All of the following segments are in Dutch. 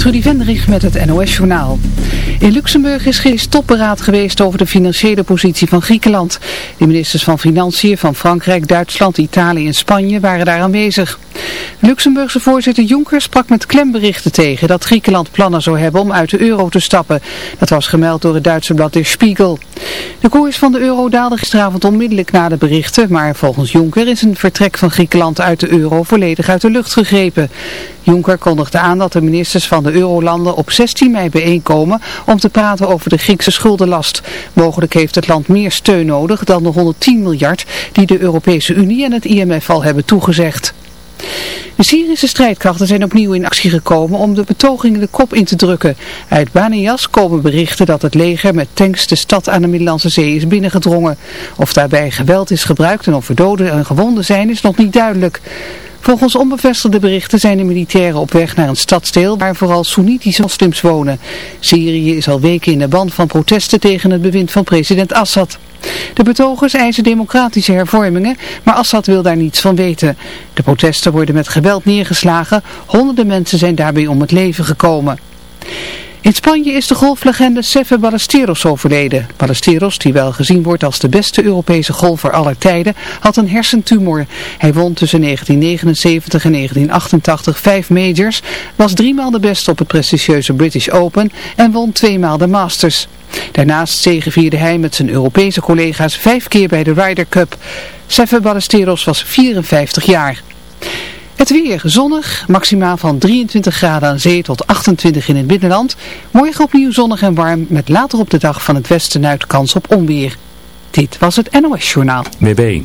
Trudy Vendrich met het NOS-journaal. In Luxemburg is geen topberaad geweest over de financiële positie van Griekenland. De ministers van Financiën van Frankrijk, Duitsland, Italië en Spanje waren daar aanwezig. De Luxemburgse voorzitter Juncker sprak met klemberichten tegen dat Griekenland plannen zou hebben om uit de euro te stappen. Dat was gemeld door het Duitse blad Der Spiegel. De koers van de euro daalde gisteravond onmiddellijk na de berichten, maar volgens Juncker is een vertrek van Griekenland uit de euro volledig uit de lucht gegrepen. Juncker kondigde aan dat de ministers van de eurolanden op 16 mei bijeenkomen om te praten over de Griekse schuldenlast. Mogelijk heeft het land meer steun nodig dan de 110 miljard die de Europese Unie en het IMF al hebben toegezegd. De Syrische strijdkrachten zijn opnieuw in actie gekomen om de betogingen de kop in te drukken. Uit Banias komen berichten dat het leger met tanks de stad aan de Middellandse Zee is binnengedrongen. Of daarbij geweld is gebruikt en of er doden en gewonden zijn is nog niet duidelijk. Volgens onbevestigde berichten zijn de militairen op weg naar een stadsdeel waar vooral Soenitische moslims wonen. Syrië is al weken in de band van protesten tegen het bewind van president Assad. De betogers eisen democratische hervormingen, maar Assad wil daar niets van weten. De protesten worden met geweld neergeslagen, honderden mensen zijn daarbij om het leven gekomen. In Spanje is de golflegende Sefe Ballesteros overleden. Ballesteros, die wel gezien wordt als de beste Europese golfer aller tijden, had een hersentumor. Hij won tussen 1979 en 1988 vijf majors, was driemaal de beste op het prestigieuze British Open en won tweemaal de Masters. Daarnaast zegevierde hij met zijn Europese collega's vijf keer bij de Ryder Cup. Sefe Ballesteros was 54 jaar. Het weer zonnig, maximaal van 23 graden aan zee tot 28 in het binnenland. Morgen opnieuw zonnig en warm met later op de dag van het westen uit kans op onweer. Dit was het NOS Journaal. WB.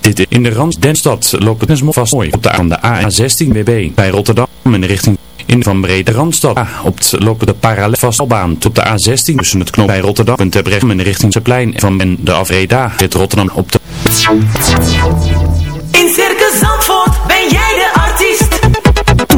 Dit in de Randstad loopt het vast mooi op de, aan de A16 WB bij Rotterdam in de richting in van Brede Randstad. Op het lopen de parallelvastalbaan op de A16 tussen het knop bij Rotterdam en Terbrecht in de richting Zeplein van en de Afreda. Dit Rotterdam op de... In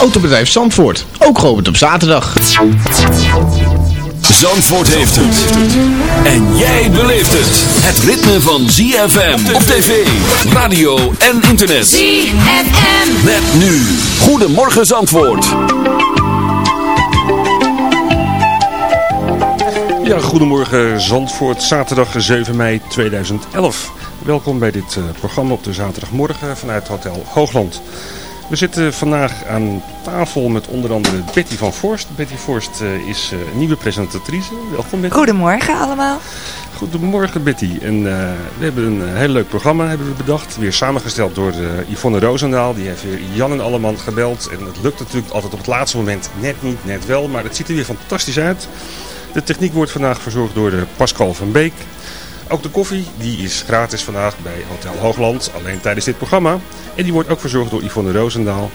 Autobedrijf Zandvoort. Ook geopend op zaterdag. Zandvoort heeft het. En jij beleeft het. Het ritme van ZFM op tv, radio en internet. ZFM. Met nu. Goedemorgen Zandvoort. Ja, goedemorgen Zandvoort. Zaterdag 7 mei 2011. Welkom bij dit uh, programma op de zaterdagmorgen vanuit Hotel Hoogland. We zitten vandaag aan tafel met onder andere Betty van Forst. Betty Forst uh, is uh, nieuwe presentatrice. Welkom Betty. Goedemorgen allemaal. Goedemorgen Betty. En uh, we hebben een heel leuk programma hebben we bedacht. Weer samengesteld door Yvonne Roosendaal. Die heeft weer Jan en Alleman gebeld. En het lukt natuurlijk altijd op het laatste moment net niet, net wel. Maar het ziet er weer fantastisch uit. De techniek wordt vandaag verzorgd door de Pascal van Beek. Ook de koffie die is gratis vandaag bij Hotel Hoogland, alleen tijdens dit programma. En die wordt ook verzorgd door Yvonne Roosendaal.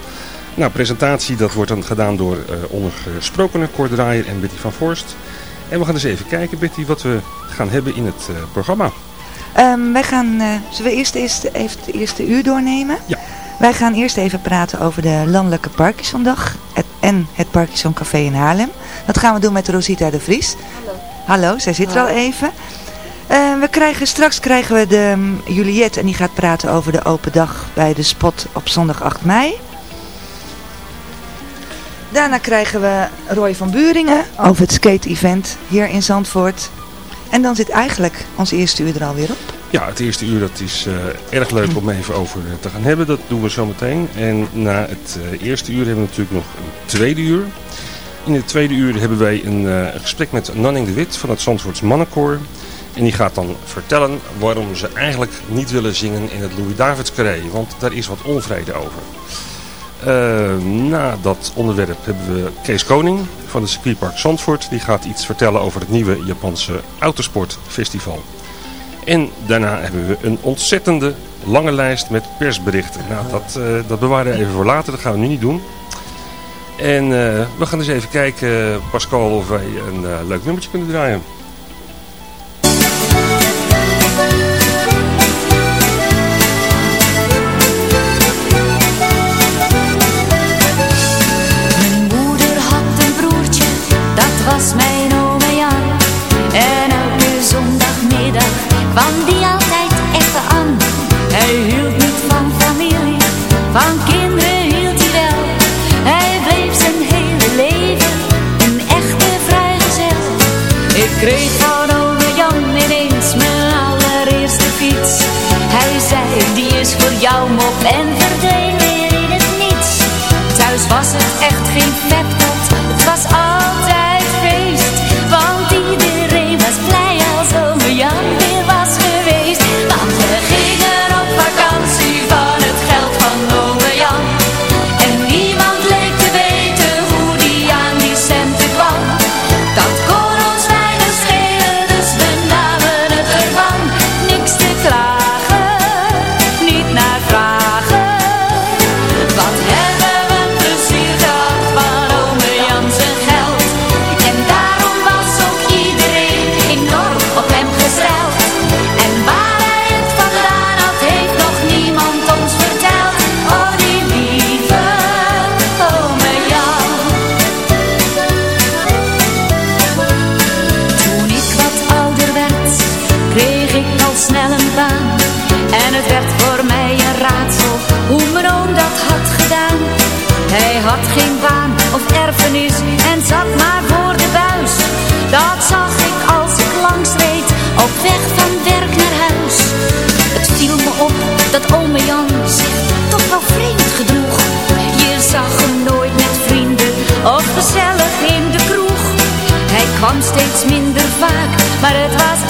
Nou, presentatie dat wordt dan gedaan door uh, ondergesprokenen Kort Draaier en Betty van Forst. En we gaan eens even kijken, Betty, wat we gaan hebben in het uh, programma. Um, wij gaan, uh, zullen we eerst, eerst even het eerste uur doornemen? Ja. Wij gaan eerst even praten over de landelijke Parkinsondag en het Parkinson Café in Haarlem. Dat gaan we doen met Rosita de Vries. Hallo. Hallo, zij zit er al even. Eh, we krijgen, straks krijgen we de um, Juliette en die gaat praten over de open dag bij de spot op zondag 8 mei. Daarna krijgen we Roy van Buringen over het skate-event hier in Zandvoort. En dan zit eigenlijk ons eerste uur er alweer op. Ja, het eerste uur dat is uh, erg leuk om even over te gaan hebben. Dat doen we zo meteen. En na het uh, eerste uur hebben we natuurlijk nog een tweede uur. In het tweede uur hebben wij een, uh, gesprek met Nanning de Wit van het Zandvoorts Mannenkoor. En die gaat dan vertellen waarom ze eigenlijk niet willen zingen in het Louis Davids Carré. Want daar is wat onvrede over. Uh, na dat onderwerp hebben we Kees Koning van de circuitpark Zandvoort. Die gaat iets vertellen over het nieuwe Japanse autosportfestival. En daarna hebben we een ontzettende lange lijst met persberichten. Nou, dat, uh, dat bewaren we even voor later. Dat gaan we nu niet doen. En uh, we gaan eens even kijken, Pascal, of wij een leuk nummertje kunnen draaien. Werd voor mij een raadsel hoe mijn oom dat had gedaan. Hij had geen baan of erfenis en zat maar voor de buis. Dat zag ik als ik langs reed, op weg van werk naar huis. Het viel me op dat ome Jan zich toch wel vreemd gedroeg. Je zag hem nooit met vrienden of gezellig in de kroeg. Hij kwam steeds minder vaak, maar het was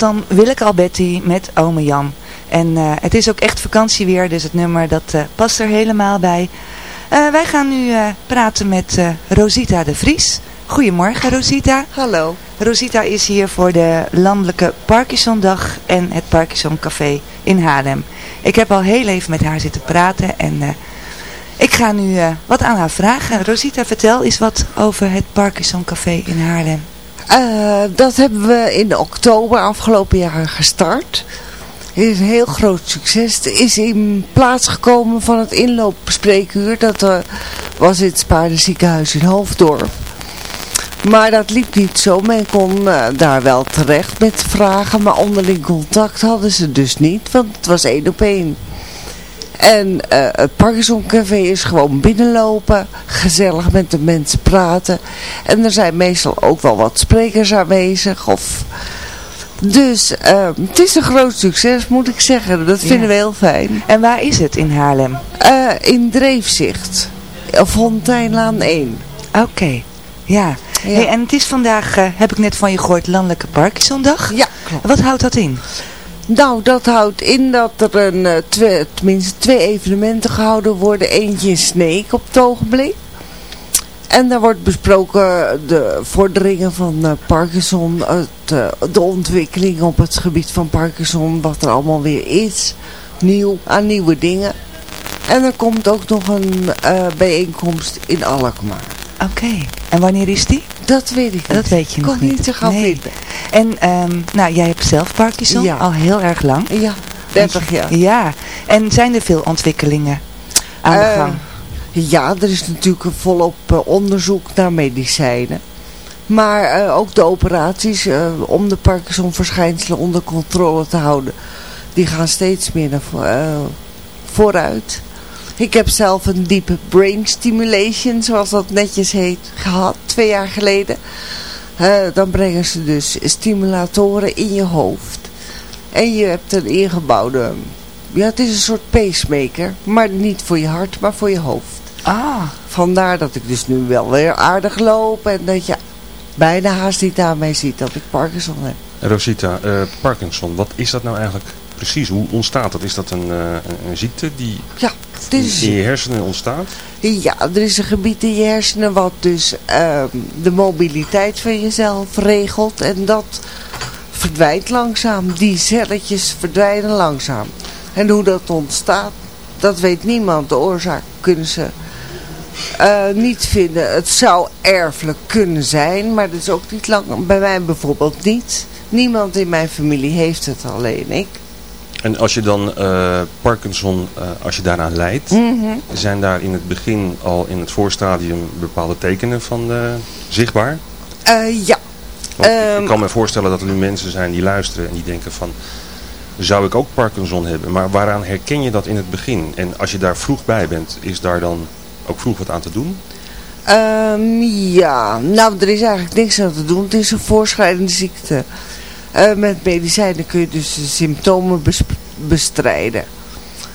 was dan Willeke Alberti met Ome Jan. En eh, het is ook echt vakantieweer, dus het nummer dat eh, past er helemaal bij. Eh, wij gaan nu praten met Rosita de Vries. Goedemorgen Rosita. Hallo. Rosita is hier voor de landelijke Parkinsondag en het Parkinson Café in Haarlem. Ik heb al heel even met haar zitten praten en ik ga nu wat aan haar vragen. Rosita, vertel eens wat over het Parkinson Café in Haarlem. Eh, dat hebben we in oktober afgelopen jaar gestart. Het is een heel groot succes. Het is in plaats gekomen van het inloopspreekuur. Dat eh, was in het Spaardenziekenhuis in Hoofddorp. Maar dat liep niet zo. Men kon eh, daar wel terecht met vragen. Maar onderling contact hadden ze dus niet. Want het was één op één. En eh, het Parkinson Café is gewoon binnenlopen, gezellig met de mensen praten. En er zijn meestal ook wel wat sprekers aanwezig. Of... Dus eh, het is een groot succes moet ik zeggen. Dat vinden Ja. we heel fijn. En waar is het in Haarlem? Eh, in Dreefzicht. Fonteinlaan 1. Oké, ja. Ja. Hey, en het is vandaag, eh, heb ik net van je gehoord, Landelijke Parkinsondag. Ja, klopt. Wat houdt dat in? Nou, dat houdt in dat er een, eh, twee, tenminste twee evenementen gehouden worden. Eentje in Sneek op het ogenblik. En daar wordt besproken de vorderingen van eh, Parkinson, eh, de ontwikkeling op het gebied van Parkinson, wat er allemaal weer is, nieuw, aan nieuwe dingen. En er komt ook nog een eh, bijeenkomst in Alkmaar. Oké, en wanneer is die? Dat weet ik niet. Dat weet je Ik nog kon niet niet. zo gauw Nee. En ehm, nou, jij hebt zelf Parkinson, Ja. al heel erg lang. Ja, 30 jaar. Ja, en zijn er veel ontwikkelingen aan de Eh, gang? Ja, er is natuurlijk een volop eh, onderzoek naar medicijnen. Maar eh, ook de operaties om de Parkinson-verschijnselen onder controle te houden, die gaan steeds meer naar vo- vooruit. Ik heb zelf een diepe brain stimulation, zoals dat netjes heet, gehad twee jaar geleden. Eh, dan brengen ze dus stimulatoren in je hoofd. En je hebt een ingebouwde, ja het is een soort pacemaker, maar niet voor je hart, maar voor je hoofd. Ah, Vandaar dat ik dus nu wel weer aardig loop en dat je bijna haast niet aan mij ziet dat ik Parkinson heb. Rosita, eh, Parkinson, wat is dat nou eigenlijk precies? Hoe ontstaat dat? Is dat een, eh, een, een ziekte die Ja, is, in je hersenen ontstaat? ja, er is een gebied in je hersenen wat dus ehm, de mobiliteit van jezelf regelt en dat verdwijnt langzaam. Die celletjes verdwijnen langzaam. En hoe dat ontstaat, dat weet niemand. De oorzaak kunnen ze eh, niet vinden. Het zou erfelijk kunnen zijn, maar dat is ook niet lang. Bij mij bijvoorbeeld niet. Niemand in mijn familie heeft het, alleen ik. En als je dan eh, Parkinson, eh, als je daaraan lijdt, Mhm. zijn daar in het begin al in het voorstadium bepaalde tekenen van eh, zichtbaar? Ja. Ik- Ehm, kan me voorstellen dat er nu mensen zijn die luisteren en die denken van, zou ik ook Parkinson hebben? Maar waaraan herken je dat in het begin? En als je daar vroeg bij bent, is daar dan ook vroeg wat aan te doen? Ehm, ja, nou er is eigenlijk niks aan te doen. Het is een voorschrijdende ziekte. Eh, met medicijnen kun je dus de symptomen bes- bestrijden.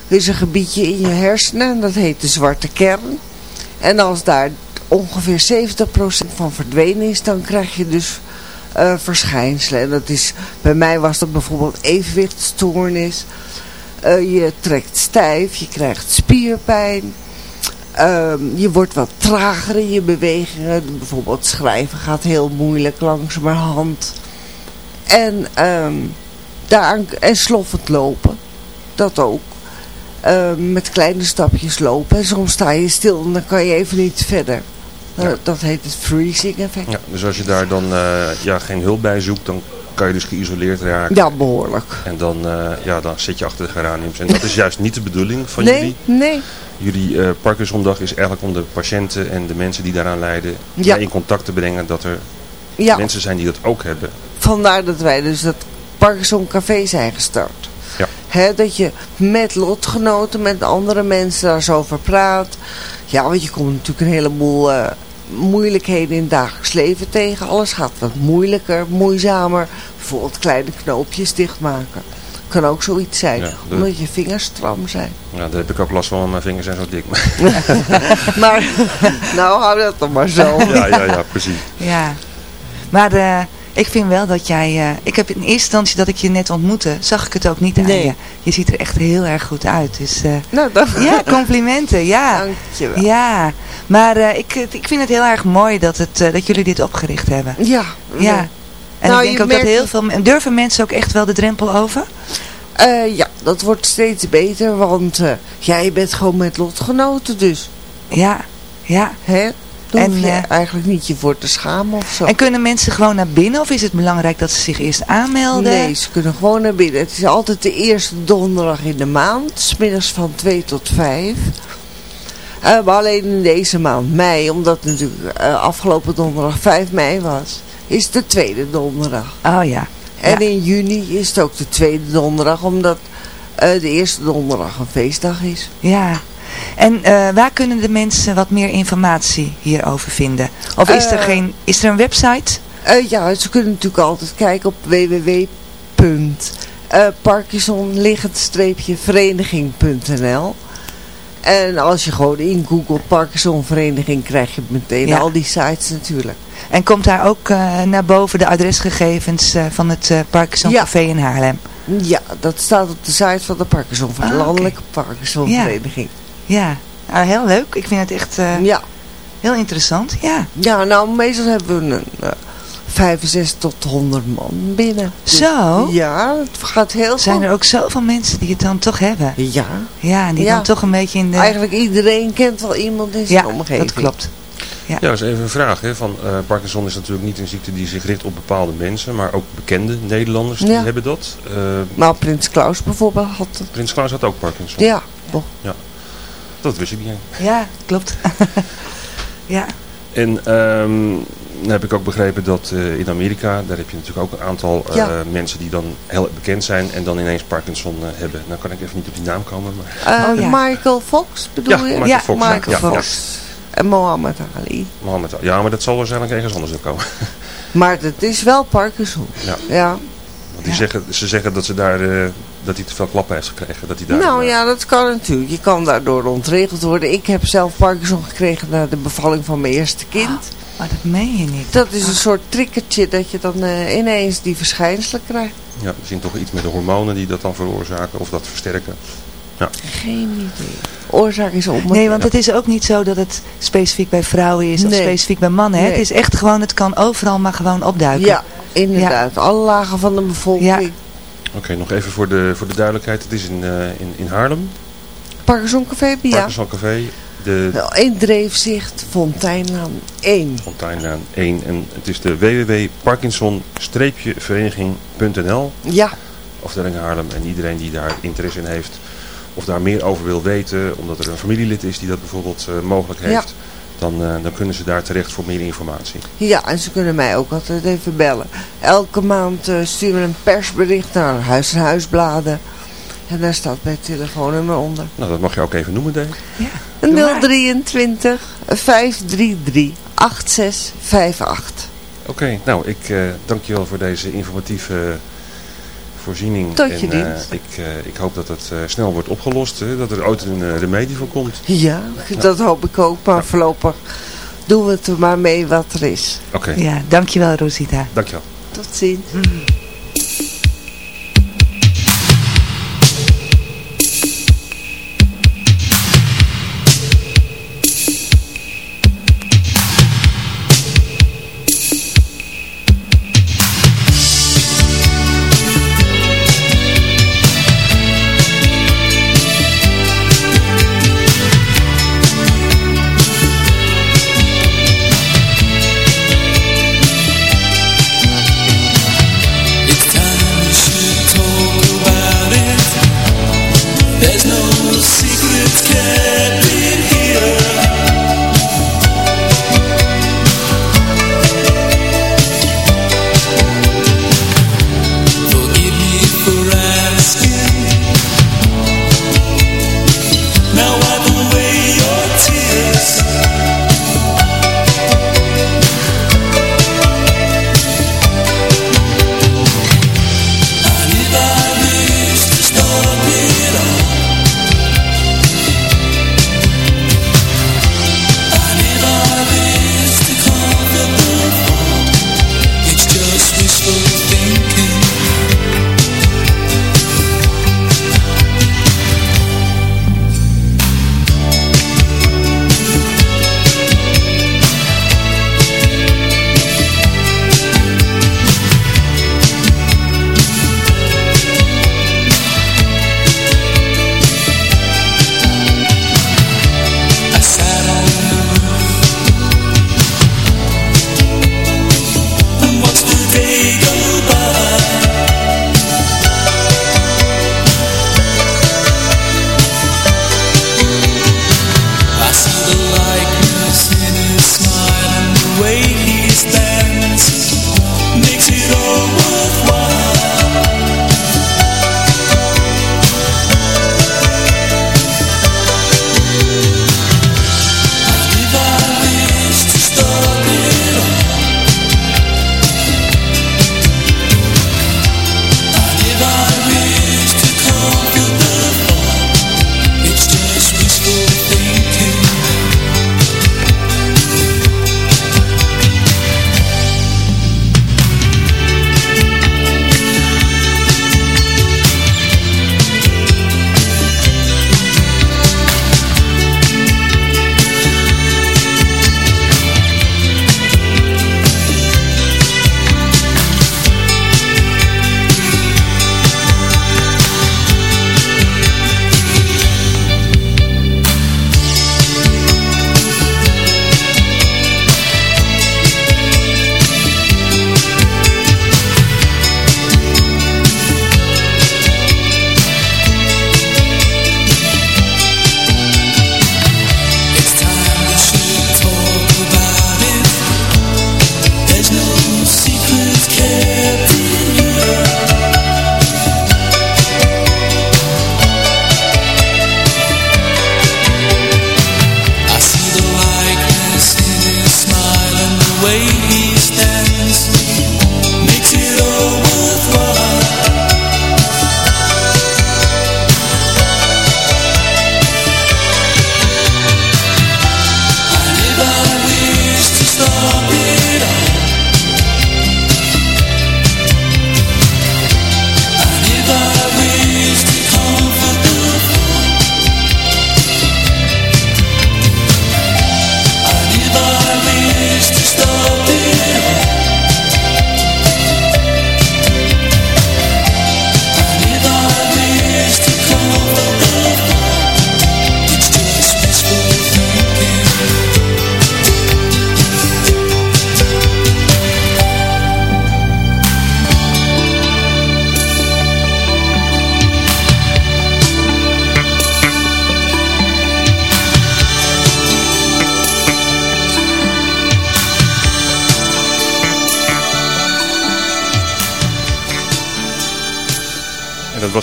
Er is een gebiedje in je hersenen, dat heet de zwarte kern. En als daar ongeveer 70% van verdwenen is, dan krijg je dus eh, verschijnselen. En dat is, bij mij was dat bijvoorbeeld evenwichtstoornis. Eh, je trekt stijf, je krijgt spierpijn. Ehm, je wordt wat trager in je bewegingen. Bijvoorbeeld schrijven gaat heel moeilijk langzamerhand. En, ehm daaraan, en sloffend lopen. Dat ook. Ehm, met kleine stapjes lopen. En soms sta je stil en dan kan je even niet verder. Ja. Dat heet het freezing effect. Ja, dus als je daar dan eh, ja, geen hulp bij zoekt, dan kan je dus geïsoleerd raken. Ja, behoorlijk. En dan, eh, ja, dan zit je achter de geraniums. En dat is juist niet de bedoeling van nee, jullie. nee. Jullie eh Parkinsondag is eigenlijk om de patiënten en de mensen die daaraan lijden Ja. in contact te brengen dat er mensen zijn die dat ook hebben. Vandaar dat wij dus dat Parkinson Café zijn gestart. Ja. Hè, dat je met lotgenoten, met andere mensen daar zo over praat. Ja, want je komt natuurlijk een heleboel eh, moeilijkheden in het dagelijks leven tegen. Alles gaat wat moeilijker, moeizamer. Bijvoorbeeld kleine knoopjes dichtmaken. Kan ook zoiets zijn, Ja, de- omdat je vingers stram zijn. Ja, daar heb ik ook last van, want mijn vingers zijn zo dik. maar, nou hou dat dan maar zo. ja, ja, ja, precies. ja. Maar eh, Ik vind wel dat jij... eh, ik heb in eerste instantie dat ik je net ontmoette, zag ik het ook niet aan Nee. je. Je ziet er echt heel erg goed uit. Dus, eh, Nou, ja, complimenten. Ja, Dankjewel. ja. maar eh, ik, ik vind het heel erg mooi dat, het, dat jullie dit opgericht hebben. Ja. Ja. En Nou, ik denk je ook dat heel veel... Durven mensen ook echt wel de drempel over? Ja, dat wordt steeds beter, want jij bent gewoon met lotgenoten dus. Ja, ja. Hè? Daar En, hoef je eh, eigenlijk niet je voor te schamen of zo. En kunnen mensen gewoon naar binnen of is het belangrijk dat ze zich eerst aanmelden? Nee, ze kunnen gewoon naar binnen. Het is altijd de eerste donderdag in de maand. Smiddags van 2 tot 5. Eh, maar alleen in deze maand mei, omdat het natuurlijk eh, afgelopen donderdag 5 mei was, is het de tweede donderdag. Oh ja. En Ja. in juni is het ook de tweede donderdag, omdat de eerste donderdag een feestdag is. Ja. En eh, waar kunnen de mensen wat meer informatie hierover vinden? Of is, er, Eh, geen, is er een website? Eh, ja, ze kunnen natuurlijk altijd kijken op www.parkinsonliggend-vereniging.nl En als je gewoon in Google Parkinson Vereniging krijg je meteen Ja. al die sites natuurlijk. En komt daar ook naar boven de adresgegevens van het eh, Parkinson Ja. Café in Haarlem? Ja, dat staat op de site van de Parkinson, Ah, oké. Landelijke Parkinson Ja. Vereniging. Ja, nou, heel leuk. Ik vind het echt eh, Ja. heel interessant. Ja. ja, nou meestal hebben we een uh, 65 tot 100 man binnen. Dus- Zo? Ja, het gaat heel Zijn er ook zoveel mensen die het dan toch hebben? Ja, Ja, en die Ja. dan toch een beetje in de... eigenlijk iedereen kent wel iemand in zijn ja, omgeving. dat klopt. Ja, dat is even een vraag. Hè, van, eh, Parkinson is natuurlijk niet een ziekte die zich richt op bepaalde mensen, maar ook bekende Nederlanders die Ja. hebben dat. Eh, Nou, Prins Klaus bijvoorbeeld had het. Prins Klaus had ook Parkinson. Ja, toch. Dat wist ik niet. Ja, klopt. ja. En ehm, dan heb ik ook begrepen dat eh, in Amerika, daar heb je natuurlijk ook een aantal eh, Ja. mensen die dan heel bekend zijn en dan ineens Parkinson eh, hebben. Nou kan ik even niet op die naam komen, maar Eh, Oh, ja. Michael Fox bedoel Ja, je? Michael Ja, Fox. Michael ja, ja, Fox. En Mohammed Ali. Mohammed. Ja, maar dat zal waarschijnlijk ergens anders ook komen. Maar het is wel Parkinson. Ja. Ja. Want die zeggen, ze zeggen dat, ze daar, eh, dat hij te veel klappen heeft gekregen. Dat hij daar, Nou eh, ja, dat kan natuurlijk. Je kan daardoor ontregeld worden. Ik heb zelf Parkinson gekregen na de bevalling van mijn eerste kind. Maar dat meen je niet. Dat is een soort triggertje dat je dan eh, ineens die verschijnselen krijgt. Ja, misschien toch iets met de hormonen die dat dan veroorzaken of dat versterken. Geen idee. Oorzaak is onbekend. Nee, want het is ook niet zo dat het specifiek bij vrouwen is of Nee. specifiek bij mannen. Hè? Nee. Het is echt gewoon, het kan overal maar gewoon opduiken. Ja, inderdaad. Alle lagen van de bevolking. Oké, nog even voor de, voor de duidelijkheid. Het is in, eh, in, in Haarlem, Parkinson Café, ja. Parkinson Café, de Nou, In Dreefzicht, Fonteinlaan 1. Fonteinlaan 1. En het is de www.parkinson-vereniging.nl Ja, afdeling Haarlem. En iedereen die daar interesse in heeft of daar meer over wil weten, omdat er een familielid is die dat bijvoorbeeld eh, mogelijk heeft, Ja. Dan, eh, dan kunnen ze daar terecht voor meer informatie. ja, en ze kunnen mij ook altijd even bellen. Elke maand eh, sturen we een persbericht naar Huis en Huisbladen. En daar staat mijn telefoonnummer onder. Nou, dat mag je ook even noemen, Dave. Maar. 023 533 8658. Oké, nou, ik eh dank je wel voor deze informatieve voorziening. Tot je en, eh, dienst. ik, eh, ik hoop dat het eh, snel wordt opgelost, hè, dat er ooit een eh, remedie voor komt. Ja, dat hoop ik ook. Maar voorlopig doen we het er maar mee wat er is. Oké, Ja, dankjewel Rosita. dankjewel. Tot ziens.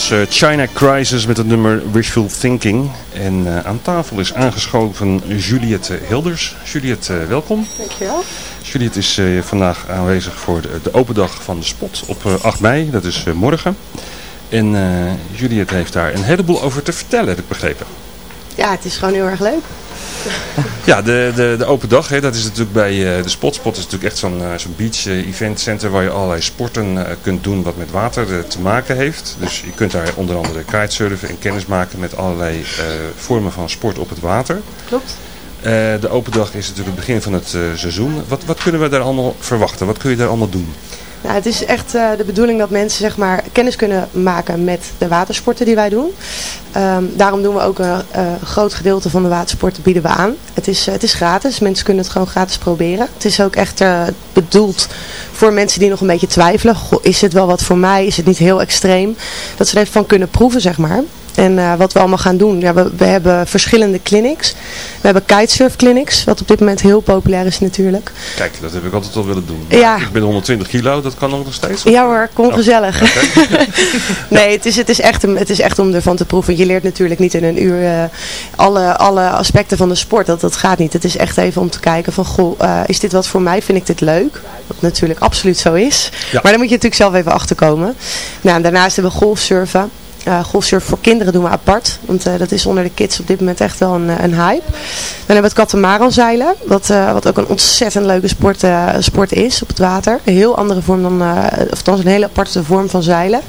Was eh, China Crisis met het nummer Wishful Thinking. En eh, aan tafel is aangeschoven Juliette Hilders. Juliette, eh, welkom. Dankjewel. Juliette is vandaag aanwezig voor de, de open dag van de spot op eh, 8 mei. Dat is morgen. En Juliette heeft daar een heleboel over te vertellen, heb ik begrepen. Ja, het is gewoon heel erg leuk. Ja, de, de, de open dag, hè, dat is natuurlijk bij eh, de Spot. Spot is natuurlijk echt zo'n eh, zo'n beach eh, event center waar je allerlei sporten kunt doen wat met water te maken heeft. Dus je kunt daar onder andere kitesurfen en kennis maken met allerlei vormen van sport op het water. Klopt. De open dag is natuurlijk het begin van het seizoen. Wat, wat kunnen we daar allemaal verwachten? Wat kun je daar allemaal doen? Nou, het is echt eh, de bedoeling dat mensen zeg maar, kennis kunnen maken met de watersporten die wij doen. Ehm, daarom doen we ook een eh, groot gedeelte van de watersporten bieden we aan. Het is, eh, het is gratis, mensen kunnen het gewoon gratis proberen. Het is ook echt bedoeld voor mensen die nog een beetje twijfelen. Is het wel wat voor mij? Is het niet heel extreem? Dat ze er even van kunnen proeven, zeg maar. En eh, wat we allemaal gaan doen, ja, we, we hebben verschillende clinics. We hebben kitesurf clinics, wat op dit moment heel populair is natuurlijk. Kijk, dat heb ik altijd al willen doen. Ja. Ik ben 120 kilo, dat kan ook nog steeds. Ja hoor, kom Oh, gezellig. nee, het is, het, is echt, het is echt om ervan te proeven. Je leert natuurlijk niet in een uur eh, alle, alle aspecten van de sport. Dat, dat gaat niet. Het is echt even om te kijken van, goh, eh, is dit wat voor mij? Vind ik dit leuk? Wat natuurlijk absoluut zo is. Ja. Maar daar moet je natuurlijk zelf even achterkomen. Nou, daarnaast hebben we golfsurfen. Uh, golfsurfen voor kinderen doen we apart. Want eh, dat is onder de kids op dit moment echt wel een, eh, een hype. Dan hebben we het katamaran zeilen. Wat, wat ook een ontzettend leuke sport, sport is op het water. Een heel andere vorm dan, of een hele aparte vorm van zeilen.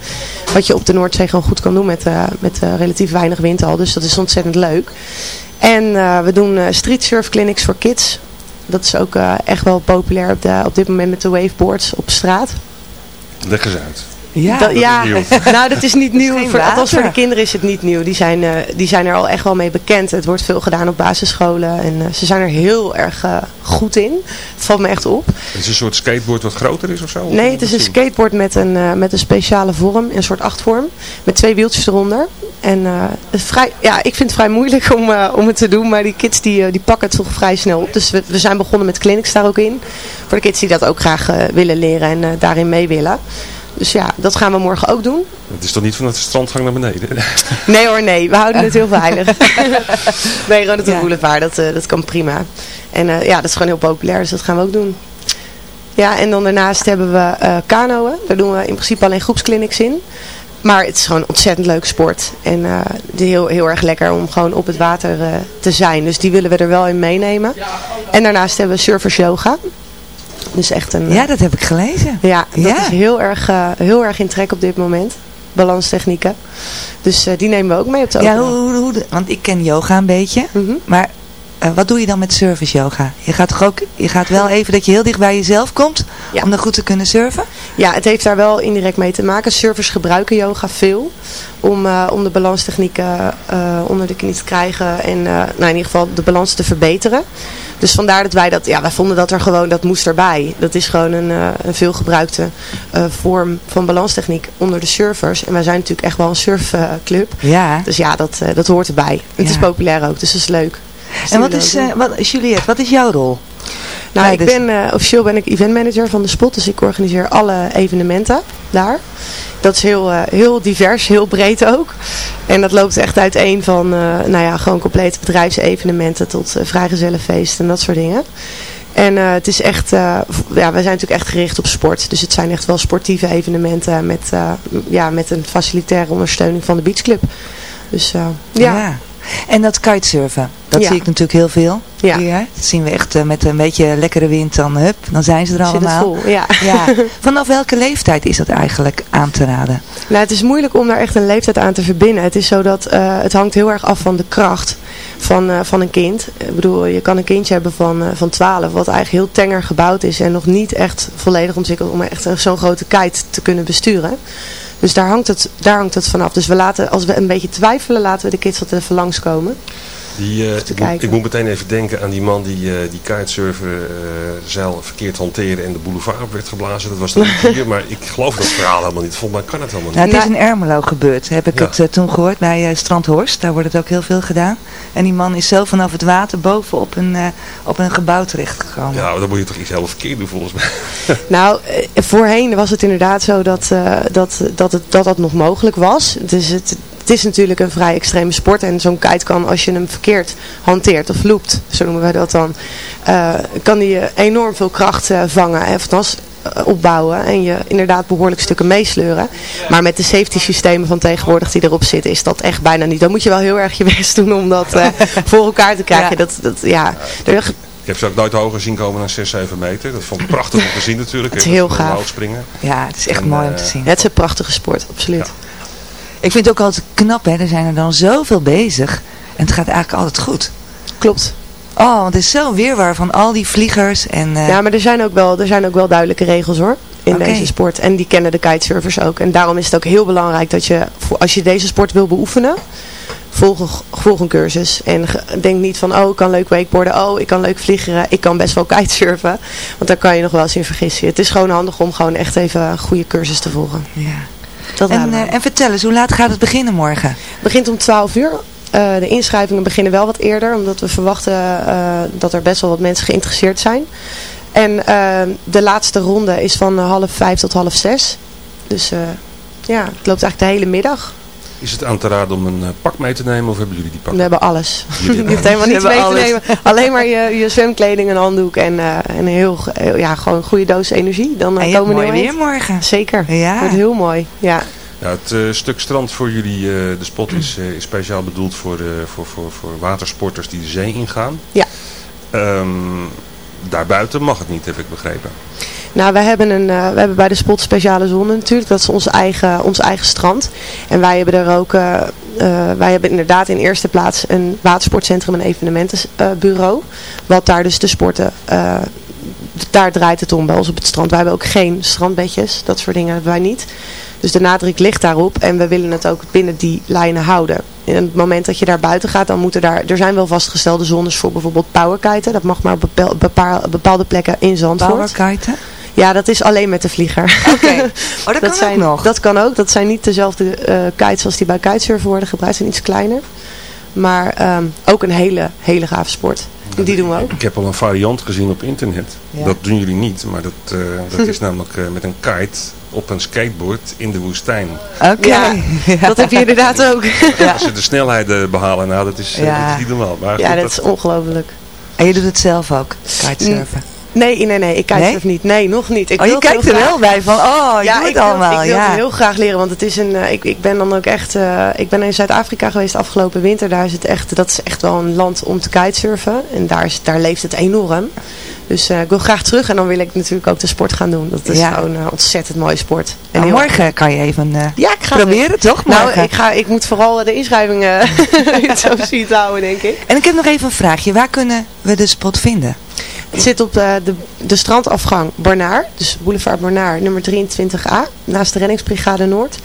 Wat je op de Noordzee gewoon goed kan doen met, met relatief weinig wind al. Dus dat is ontzettend leuk. En we doen street surf clinics voor kids. Dat is ook echt wel populair op, de, op dit moment met de waveboards op straat. Leg eens uit. Ja, Dat- ja, nieuw. nou dat is niet nieuw. geen Voor, althans voor de kinderen is het niet nieuw. Die zijn, eh, die zijn er al echt wel mee bekend. Het wordt veel gedaan op basisscholen. En eh, ze zijn er heel erg eh, goed in. Het valt me echt op. Het is een soort skateboard wat groter is of zo? Nee, het is een skateboard met een, eh, met een speciale vorm. Een soort achtvorm. Met twee wieltjes eronder. En eh, het is vrij, ja, ik vind het vrij moeilijk om, eh, om het te doen. Maar die kids die, die pakken het toch vrij snel op. Dus we, we zijn begonnen met clinics daar ook in. Voor de kids die dat ook graag willen leren en eh, daarin mee willen. Dus ja, dat gaan we morgen ook doen. Het is toch niet vanaf de strandgang naar beneden? Nee hoor, nee. We houden het heel veilig. nee, gewoon de Ja. boulevard. Dat, eh, dat kan prima. En eh, ja, dat is gewoon heel populair. Dus dat gaan we ook doen. Ja, en dan daarnaast hebben we eh kanoën. Daar doen we in principe alleen groepsclinics in. Maar het is gewoon een ontzettend leuke sport. En eh, het is heel, heel erg lekker om gewoon op het water eh, te zijn. Dus die willen we er wel in meenemen. En daarnaast hebben we surfers yoga. Dus echt een... Ja, dat heb ik gelezen. Ja, dat Ja. is heel erg, eh, heel erg in trek op dit moment. Balanstechnieken. Dus eh, die nemen we ook mee op de Ja, hoe, hoe, want ik ken yoga een beetje. Mhm. Maar eh, wat doe je dan met service yoga? Je gaat toch ook, je gaat wel even dat je heel dicht bij jezelf komt Ja. om dan goed te kunnen surfen? Ja, het heeft daar wel indirect mee te maken. Surfers gebruiken yoga veel om, om de balanstechnieken onder de knie te krijgen en nou, in ieder geval de balans te verbeteren. Dus vandaar dat wij dat, ja, wij vonden dat er gewoon, dat moest erbij. Dat is gewoon een, eh, een veelgebruikte eh, vorm van balanstechniek onder de surfers. En wij zijn natuurlijk echt wel een surfclub. Ja. dus ja, dat, eh, dat hoort erbij. Het is populair ook, dus dat is leuk. En wat is, eh, wat, Juliette, wat is jouw rol? Nou, Nee, ik dus- ben, eh, officieel ben ik eventmanager van de Spot, dus ik organiseer alle evenementen daar. Dat is heel, eh, heel divers, heel breed ook. En dat loopt echt uiteen van, eh, nou ja, gewoon complete bedrijfsevenementen tot vrijgezellenfeesten en dat soort dingen. En het is echt, ja, wij zijn natuurlijk echt gericht op sport. Dus het zijn echt wel sportieve evenementen met, ja, met een facilitaire ondersteuning van de beachclub. Dus ja. En dat kitesurfen, dat Ja. zie ik natuurlijk heel veel. Ja. Hier, dat zien we echt eh, met een beetje lekkere wind, dan hup, dan zijn ze er allemaal. vol, ja. Ja. Vanaf welke leeftijd is dat eigenlijk aan te raden? Nou, het is moeilijk om daar echt een leeftijd aan te verbinden. Het is zo dat eh, het hangt heel erg af van de kracht van, eh, van een kind. Ik bedoel, je kan een kindje hebben van, van 12, wat eigenlijk heel tenger gebouwd is en nog niet echt volledig ontwikkeld om echt zo'n grote kite te kunnen besturen. Dus daar hangt, het, daar hangt het vanaf. Dus we laten, als we een beetje twijfelen, laten we de kids wat even langskomen. Die, eh, ik, moet, kijken. ik moet meteen even denken aan die man die eh, die kitesurfer eh zeil verkeerd hanteerde en de boulevard op werd geblazen. Dat was dan hier, maar ik geloof dat verhaal helemaal niet. Volgens mij kan het helemaal niet. Nou, het is in Ermelo gebeurd, heb ik Ja. het toen gehoord bij eh, Strandhorst. Daar wordt het ook heel veel gedaan. En die man is zo vanaf het water boven op een, eh, op een gebouw terechtgekomen. Ja, dan moet je toch iets helemaal verkeerd doen volgens mij. Nou, voorheen was het inderdaad zo dat, eh, dat, dat, het, dat dat nog mogelijk was. Dus het, het is natuurlijk een vrij extreme sport. En zo'n kite kan, als je hem verkeerd hanteert of loopt, zo noemen wij dat dan, eh, kan die je enorm veel kracht eh, vangen. En althans, eh, opbouwen en je inderdaad behoorlijk stukken meesleuren. Maar met de safety systemen van tegenwoordig die erop zitten, is dat echt bijna niet. Dan moet je wel heel erg je best doen om dat eh, voor elkaar te krijgen. Ja. Dat, dat, ja, er, Ik heb ze ook nooit hoger zien komen dan 6, 7 meter. Dat vond ik prachtig om te zien natuurlijk. Het is heel gaaf. springen. Ja, het is echt En, mooi om te zien. het is een prachtige sport, absoluut. Ik vind het ook altijd knap, hè. Er zijn er dan zoveel bezig. En het gaat eigenlijk altijd goed. Klopt. Oh, want het is zo weerwaar van al die vliegers. En, eh, Ja, maar er zijn ook wel, er zijn ook wel duidelijke regels hoor. In deze sport. En die kennen de kitesurfers ook. En daarom is het ook heel belangrijk dat je, als je deze sport wil beoefenen, volg een, volg een cursus. En denk niet van, oh ik kan leuk wakeboarden, oh ik kan leuk vliegeren, ik kan best wel kitesurfen. Want daar kan je nog wel eens in vergissen. Het is gewoon handig om gewoon echt even een goede cursus te volgen. ja. Dat en, eh, en vertel eens, hoe laat gaat het beginnen morgen? Het begint om 12 uur. Eh, de inschrijvingen beginnen wel wat eerder, omdat we verwachten eh, dat er best wel wat mensen geïnteresseerd zijn. En de laatste ronde is van half vijf tot half zes. Dus eh, ja, het loopt eigenlijk de hele middag. Is het aan te raden om een eh, pak mee te nemen of hebben jullie die pak? We hebben alles. Jullie Je hoeft helemaal niets mee te alles. nemen. Alleen maar je, je zwemkleding, een handdoek en, eh, en een heel, ja, gewoon een goede doos energie. Dan eh, En komen we mooi weer morgen. Zeker. Ja. Wordt heel mooi. Ja. Ja, het eh, stuk strand voor jullie, eh, de spot, is, eh, is speciaal bedoeld voor, eh, voor, voor, voor watersporters die de zee ingaan. Ja. Ehm, daarbuiten mag het niet, heb ik begrepen. Nou, we hebben, een, eh, we hebben bij de spot speciale zone natuurlijk. Dat is ons eigen, ons eigen strand. En wij hebben er ook, eh, eh, wij hebben inderdaad in eerste plaats een watersportcentrum en evenementenbureau. wat daar dus de sporten, daar draait het om bij ons op het strand. Wij hebben ook geen strandbedjes, dat soort dingen hebben wij niet. Dus de nadruk ligt daarop en we willen het ook binnen die lijnen houden. En op het moment dat je daar buiten gaat, dan moeten daar, er zijn wel vastgestelde zones voor bijvoorbeeld powerkiten. Dat mag maar op bepaal- bepaal- bepaalde plekken in Zandvoort. Powerkiten? Ja, dat is alleen met de vlieger. Oké. Oh, dat, kan zijn, ook nog. Dat kan ook. Dat zijn niet dezelfde eh kites als die bij kitesurfen worden gebruikt. zijn iets kleiner. Maar ehm, ook een hele, hele gave sport. En die doen we ook. Ik heb al een variant gezien op internet. Ja. Dat doen jullie niet, maar dat, eh, dat is namelijk eh, met een kite op een skateboard in de woestijn. Oké. Ja, dat heb je inderdaad ook. Als ze de snelheid eh, behalen, nou dat is, eh, Ja. dat is niet normaal. Maar Ja, goed, dat is ongelooflijk. En je doet het zelf ook, kitesurfen? Nee, nee, nee. Ik kijk Nee? niet. Nee, nog niet. Ik oh, je wil kijkt er graag. wel bij van, oh, ik ja, doe het ik wil, allemaal. ik wil ja. het heel graag leren, want het is een, eh, ik, ik ben dan ook echt, eh, ik ben in Zuid-Afrika geweest afgelopen winter. Daar is het echt, dat is echt wel een land om te kitesurfen. En daar, is, daar leeft het enorm. Dus eh, ik wil graag terug en dan wil ik natuurlijk ook de sport gaan doen. Dat is Ja. gewoon een ontzettend mooie sport. En Nou, morgen kan je even eh, Ja, ik ga proberen, toch? Nou, ik, ga, ik moet vooral de inschrijvingen zo ziet houden, denk ik. En ik heb nog even een vraagje. Waar kunnen we de spot vinden? Het zit op de, de, de strandafgang Barnaar, dus Boulevard Barnaar, nummer 23a, naast de Reddingsbrigade Noord.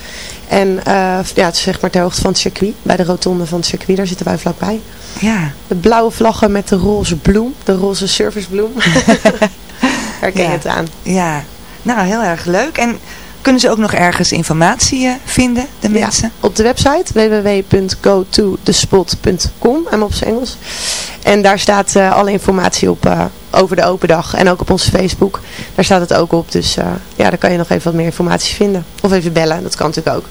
En eh, ja, het is zeg maar ter hoogte van het circuit, bij de rotonde van het circuit, daar zitten wij vlakbij. Ja. De blauwe vlaggen met de roze bloem, de roze servicebloem. Herken je Ja. het aan? Ja. Nou, heel erg leuk. En kunnen ze ook nog ergens informatie eh, vinden, de Ja, mensen? op de website www.gotothespot.com en op zijn Engels. En daar staat eh, alle informatie op over de open dag en ook op onze Facebook. Daar staat het ook op, dus eh, ja, daar kan je nog even wat meer informatie vinden. Of even bellen, dat kan natuurlijk ook.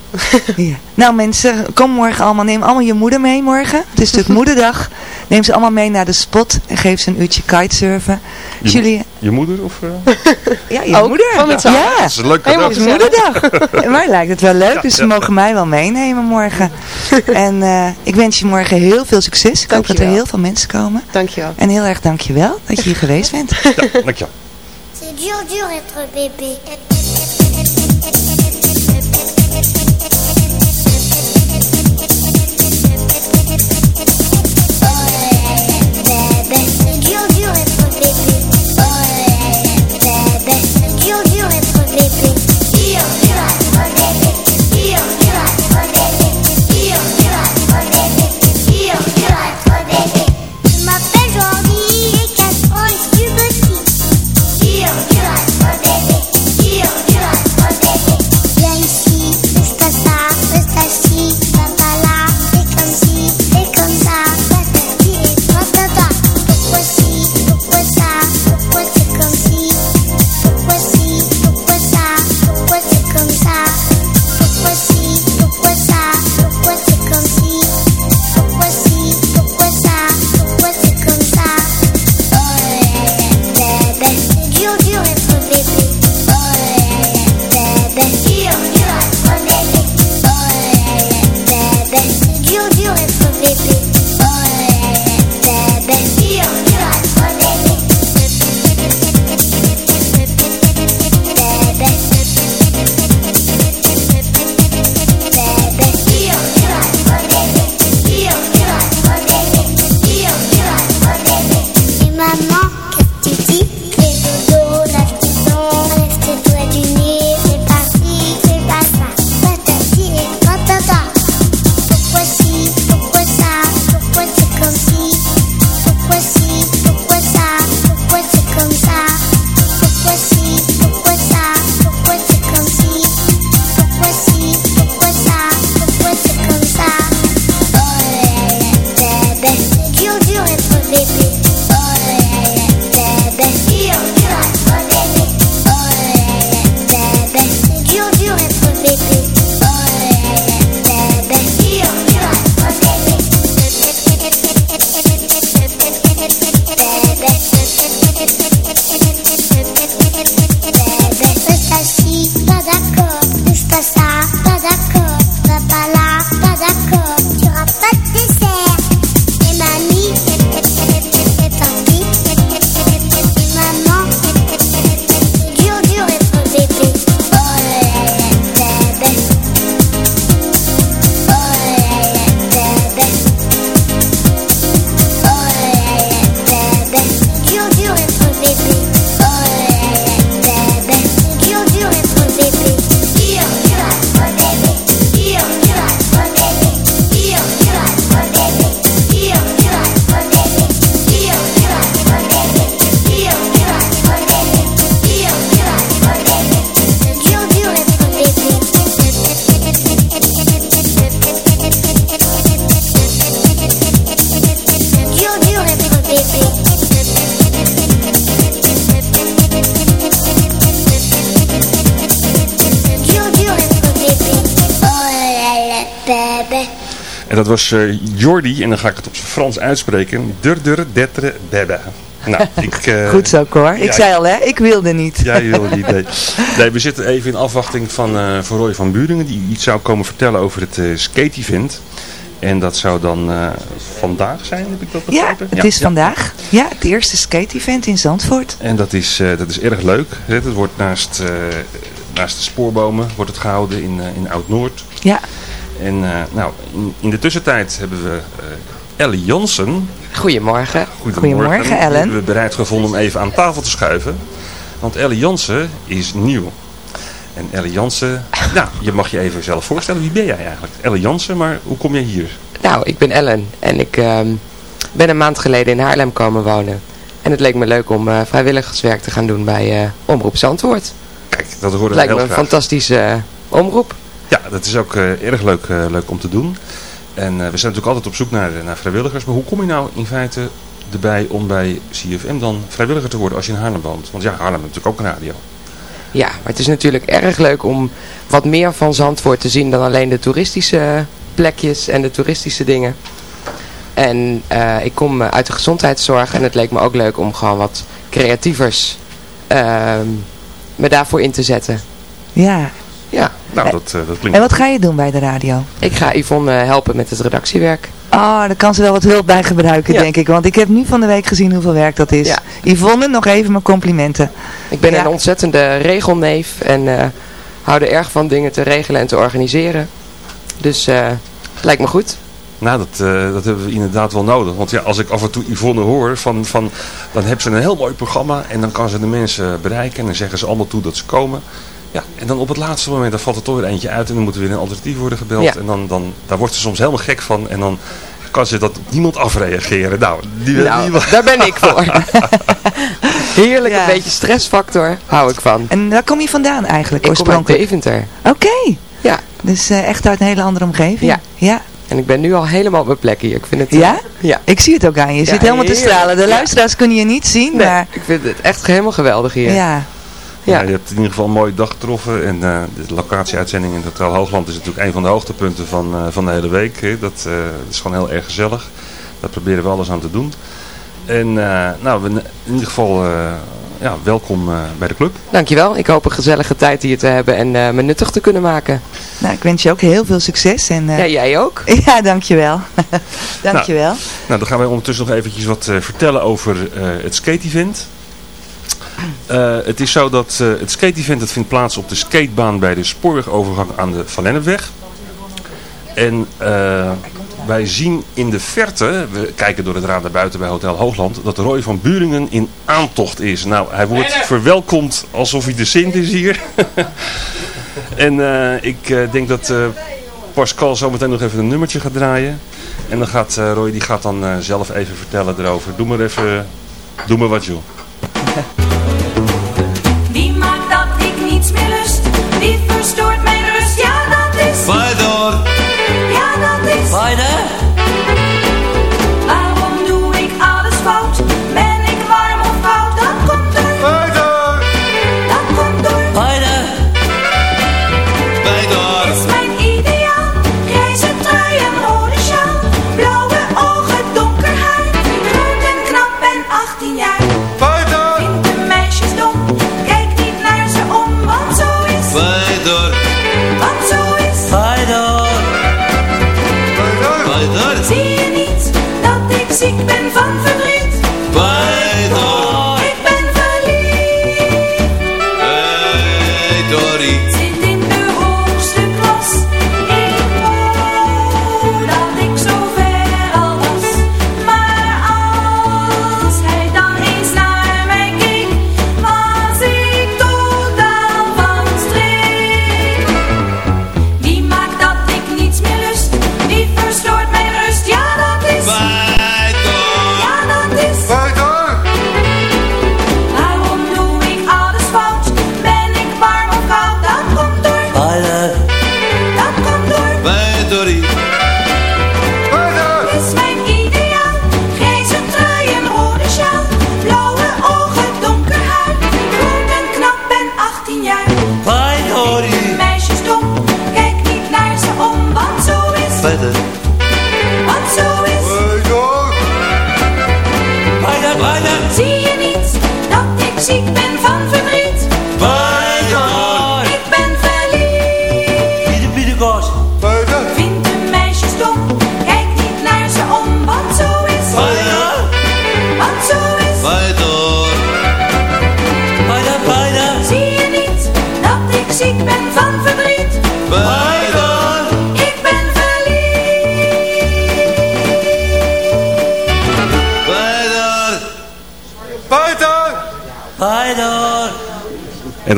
Ja. Nou mensen, kom morgen allemaal. Neem allemaal je moeder mee morgen. Het is natuurlijk moederdag. Neem ze allemaal mee naar de spot en geef ze een uurtje kitesurfen. Je, Jullie, je moeder of... eh? ja, je Ook? moeder. Van het ja. zand? Dat is een leuk cadeau. Het is moederdag. En mij lijkt het wel leuk, dus ze ja. mogen mij wel meenemen morgen. En eh, ik wens je morgen heel veel succes. Ik hoop dat er heel veel mensen komen. Dankjewel. En heel erg dankjewel dat je hier geweest bent. Ja, dankjewel. C'est dur, dur être bébé. Dur, dur être bébé. Bébé, c'est dur, dur être bébé. En dat was eh, Jordi, en dan ga ik het op zijn Frans uitspreken. Durder detre bebe. Nou, ik, eh, Goed zo, Cor. Ik ja, zei al, hè, ik wilde niet. Jij wilde niet, nee. nee. We zitten even in afwachting van, eh van Roy van Buringen, die iets zou komen vertellen over het eh skate-event. En dat zou dan vandaag zijn, heb ik dat Ja, begrepen? het is vandaag. Ja, het eerste skate-event in Zandvoort. En dat is, dat is erg leuk. Het wordt naast, naast de spoorbomen wordt het gehouden in, in Oud-Noord. Ja. En eh, nou, in, in de tussentijd hebben we eh, Ellie Jansen. Goedemorgen. Goedemorgen, Ellen. Hebben we bereid gevonden om even aan tafel te schuiven. Want Ellie Jansen is nieuw. En Ellie Jansen, nou, je mag je even zelf voorstellen. Wie ben jij eigenlijk? Ellie Jansen, maar hoe kom jij hier? Nou, ik ben Ellen en ik ehm, ben een maand geleden in Haarlem komen wonen. En het leek me leuk om eh, vrijwilligerswerk te gaan doen bij eh, Omroep Zandvoort. Kijk, dat hoorde Het lijkt heel me een graag. fantastische eh, omroep. Ja, dat is ook eh, erg leuk, eh, leuk om te doen. En eh, we zijn natuurlijk altijd op zoek naar, naar vrijwilligers. Maar hoe kom je nou in feite erbij om bij CFM dan vrijwilliger te worden als je in Haarlem woont? Want ja, Haarlem heeft natuurlijk ook een radio. Ja, maar het is natuurlijk erg leuk om wat meer van Zandvoort te zien dan alleen de toeristische plekjes en de toeristische dingen. En eh, ik kom uit de gezondheidszorg en het leek me ook leuk om gewoon wat creatievers ehm, me daarvoor in te zetten. Ja. Ja. Nou, dat, eh, dat klinkt En wat ga je doen bij de radio? Ik ga Yvonne eh, helpen met het redactiewerk. Oh, daar kan ze wel wat hulp bij gebruiken, Ja. denk ik. Want ik heb nu van de week gezien hoeveel werk dat is. Yvonne, nog even mijn complimenten. Ik ben Ja. een ontzettende regelneef en eh hou er erg van dingen te regelen en te organiseren. Dus eh lijkt me goed. Nou, dat, eh, dat hebben we inderdaad wel nodig. Want ja, als ik af en toe Yvonne hoor, van, van, dan hebben ze een heel mooi programma. En dan kan ze de mensen bereiken. En dan zeggen ze allemaal toe dat ze komen. Ja, en dan op het laatste moment, dan valt er toch weer eentje uit. En dan moet er weer een alternatief worden gebeld. Ja. En dan, dan, daar wordt ze soms helemaal gek van. En dan kan ze dat op niemand afreageren. Nou, die, Nou, die- daar ben ik voor. Heerlijk, Ja. een beetje stressfactor. Hou ik van. En waar kom je vandaan eigenlijk, Ik kom uit oorspronkelijk? Deventer. Oké. Ja. Dus eh, echt uit een hele andere omgeving? Ja. Ja. En ik ben nu al helemaal op mijn plek hier. Ik vind het, eh, Ja? Ja. Ik zie het ook aan je. Je Ja, zit helemaal te stralen. De Ja. luisteraars kunnen je niet zien, Nee, maar... ik vind het echt helemaal geweldig hier. Ja. Ja. je hebt in ieder geval een mooie dag getroffen. En eh, de locatieuitzending in het Hotel Hoogland is natuurlijk een van de hoogtepunten van, eh, van de hele week. Hè. Dat, eh, is gewoon heel erg gezellig. Daar proberen we alles aan te doen. En eh, nou, we, in ieder geval eh, ja, welkom eh, bij de club. Dankjewel. Ik hoop een gezellige tijd hier te hebben en eh, me nuttig te kunnen maken. Nou, ik wens je ook heel veel succes. En, eh, Ja, jij ook. Ja, dankjewel. dankjewel. Nou, dan gaan wij ondertussen nog eventjes wat eh, vertellen over eh, het skate-event. Eh, het is zo dat eh, het skate-event dat vindt plaats op de skatebaan bij de spoorwegovergang aan de Van Lennepweg. En eh, wij zien in de verte, we kijken door het raam naar buiten bij Hotel Hoogland, dat Roy van Buringen in aantocht is. Nou, hij wordt verwelkomd alsof hij de Sint is hier. en ik denk dat Pascal zometeen nog even een nummertje gaat draaien. En dan gaat Roy die gaat dan zelf even vertellen erover. Doe maar even, doe maar wat joh.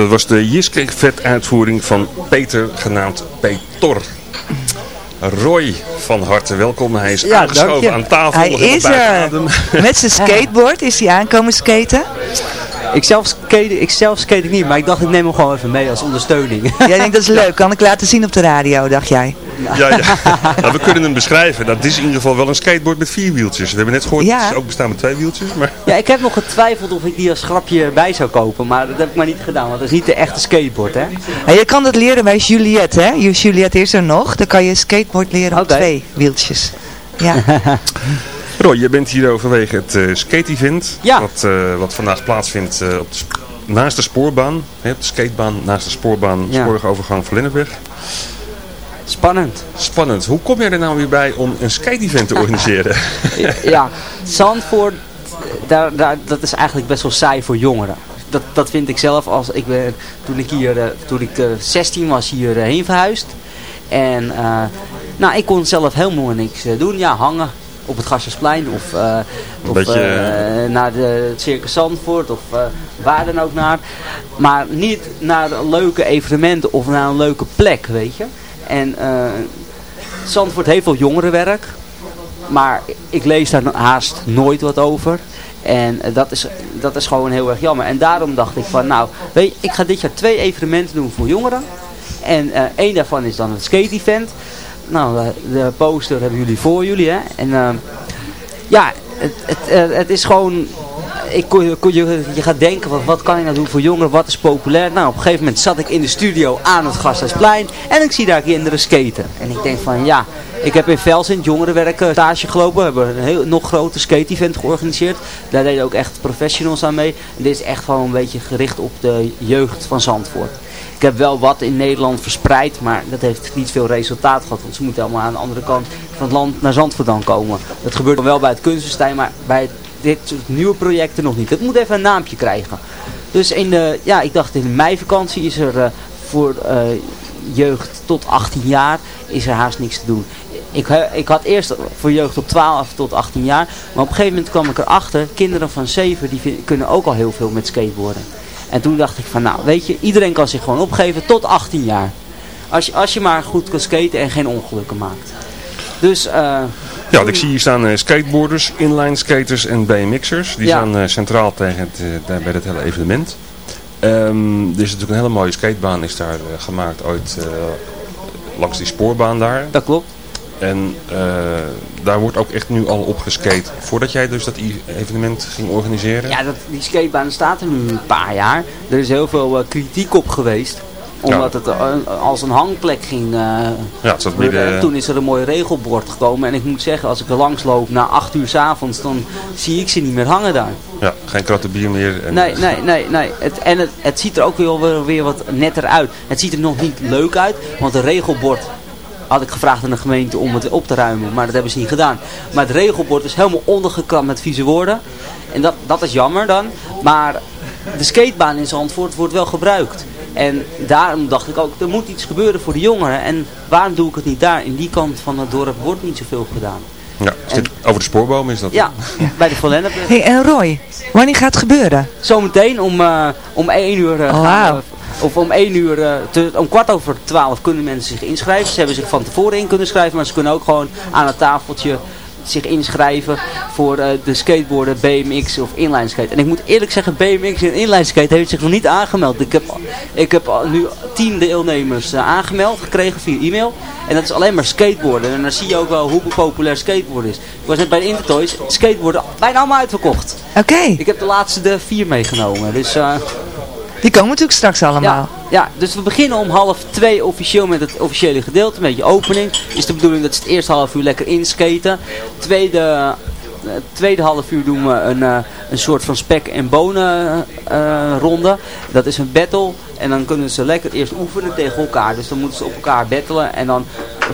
Dat was de Jiskek-vet uitvoering van Peter, genaamd Petor. Roy, van harte welkom. Hij is Ja, dank aangeschoven je. aan tafel. Hij is er. adem. Met zijn skateboard is hij aankomen skaten. Ik zelf, skate, ik zelf skate ik niet, maar ik dacht ik neem hem gewoon even mee als ondersteuning. Jij denkt dat is leuk, kan ik laten zien op de radio, dacht jij. Ja, ja. Nou, we kunnen hem beschrijven. Dat is in ieder geval wel een skateboard met vier wieltjes. We hebben net gehoord Ja. dat ze ook bestaan met twee wieltjes. Maar... Ja, ik heb nog getwijfeld of ik die als grapje bij zou kopen, maar dat heb ik maar niet gedaan, want dat is niet de echte skateboard, hè. En je kan dat leren bij Juliette, hè? Juliette is er nog. Dan kan je skateboard leren op twee wieltjes. Ja. Roy, je bent hier vanwege het eh skate-event. Ja. Wat, eh, wat vandaag plaatsvindt eh, op de naast de spoorbaan. Hè, de skatebaan naast de spoorbaan, Ja. spoorwegovergang van Lennepweg. Spannend. Spannend. Hoe kom jij er nou weer bij om een skate-event te organiseren? ja, Zandvoort, daar, daar, dat is eigenlijk best wel saai voor jongeren. Dat, dat vind ik zelf als ik ben, toen ik hier, eh, toen ik eh, 16 was, hierheen verhuisd. En eh, nou, ik kon zelf helemaal niks eh, doen. Ja, hangen op het Gassersplein of, eh, of beetje, eh, naar de het Circus Zandvoort of eh, waar dan ook naar. Maar niet naar een leuke evenementen of naar een leuke plek, weet je. En eh Zandvoort heeft wel jongerenwerk. Maar ik lees daar haast nooit wat over. En eh, dat is, dat is gewoon heel erg jammer. En daarom dacht ik van, nou, weet je, ik ga dit jaar twee evenementen doen voor jongeren. En eh, één daarvan is dan het skate-event. Nou, de poster hebben jullie voor jullie, hè. En ja, het, het, het is gewoon... Ik kon, je, je gaat denken, wat, wat kan ik nou doen voor jongeren, wat is populair? Nou, op een gegeven moment zat ik in de studio aan het Gasthuisplein en ik zie daar kinderen skaten. En ik denk van, ja, ik heb in het jongerenwerk eh, stage gelopen. We hebben een heel, nog groter skate-event georganiseerd. Daar deden ook echt professionals aan mee. Dit is echt gewoon een beetje gericht op de jeugd van Zandvoort. Ik heb wel wat in Nederland verspreid, maar dat heeft niet veel resultaat gehad. Want ze moeten allemaal aan de andere kant van het land naar Zandvoort dan komen. Dat gebeurt dan wel bij het Kunstenstein, maar bij dit soort nieuwe projecten nog niet. Het moet even een naampje krijgen. Dus in de, ja, ik dacht in de meivakantie is er eh, voor eh, jeugd tot 18 jaar is er haast niks te doen. Ik, ik had eerst voor jeugd op 12 tot 18 jaar, maar op een gegeven moment kwam ik erachter, kinderen van 7 die kunnen ook al heel veel met skateboarden. En toen dacht ik van nou, weet je, iedereen kan zich gewoon opgeven tot 18 jaar. Als je, als je maar goed kan skaten en geen ongelukken maakt. Dus, eh, Ja, ik zie hier staan eh, skateboarders, inline skaters en BMX'ers. Die Ja. staan eh, centraal tegen het, eh, daar bij het hele evenement. Ehm, er is natuurlijk een hele mooie skatebaan is daar gemaakt ooit langs die spoorbaan daar. Dat klopt. En daar wordt ook echt nu al op geskate. Voordat jij dus dat evenement ging organiseren? Ja, dat, die skatebaan staat er nu een paar jaar. Er is heel veel kritiek op geweest. Omdat het eh, als een hangplek ging. eh, Ja, het midden- en Toen is er een mooi regelbord gekomen. En ik moet zeggen, als ik er langs loop na 8 uur s avonds, dan zie ik ze niet meer hangen daar. Ja, geen kratten bier meer. En, Nee, nee, nee, nee. Het, en het, het ziet er ook weer, weer, weer wat netter uit. Het ziet er nog niet leuk uit, want het regelbord had ik gevraagd aan de gemeente om het op te ruimen, maar dat hebben ze niet gedaan. Maar het regelbord is helemaal ondergekrant met vieze woorden. En dat, dat is jammer dan. Maar de skatebaan in Zandvoort wordt wel gebruikt. En daarom dacht ik ook, er moet iets gebeuren voor de jongeren. En waarom doe ik het niet daar? In die kant van het dorp wordt niet zoveel gedaan. Ja, over de spoorboom is dat? Ja, bij de Vollennep. Hey, en Roy, wanneer gaat het gebeuren? Zometeen om, eh, om 1 uur eh, Oh, of om 1 uur, eh, te- om kwart over 12 kunnen mensen zich inschrijven. Ze hebben zich van tevoren in kunnen schrijven, maar ze kunnen ook gewoon aan het tafeltje zich inschrijven voor eh, de skateboarden, BMX of inline skate. En ik moet eerlijk zeggen, BMX en inline skate heeft zich nog niet aangemeld. Ik heb, ik heb nu 10 deelnemers eh, aangemeld gekregen via e-mail. En dat is alleen maar skateboarden. En dan zie je ook wel hoe populair skateboarden is. Ik was net bij de Intertoys, skateboarden bijna allemaal uitverkocht. Oké. Ik heb de laatste de vier meegenomen. Dus, eh, Die komen natuurlijk straks allemaal. ja, ja, dus we beginnen om half twee officieel met het officiële gedeelte. Een beetje opening. Is de bedoeling dat ze het eerste half uur lekker inskaten. Tweede, eh, tweede half uur doen we een, eh, een soort van spek- en bonen eh, ronde. Dat is een battle. En dan kunnen ze lekker eerst oefenen tegen elkaar. Dus dan moeten ze op elkaar battelen. En dan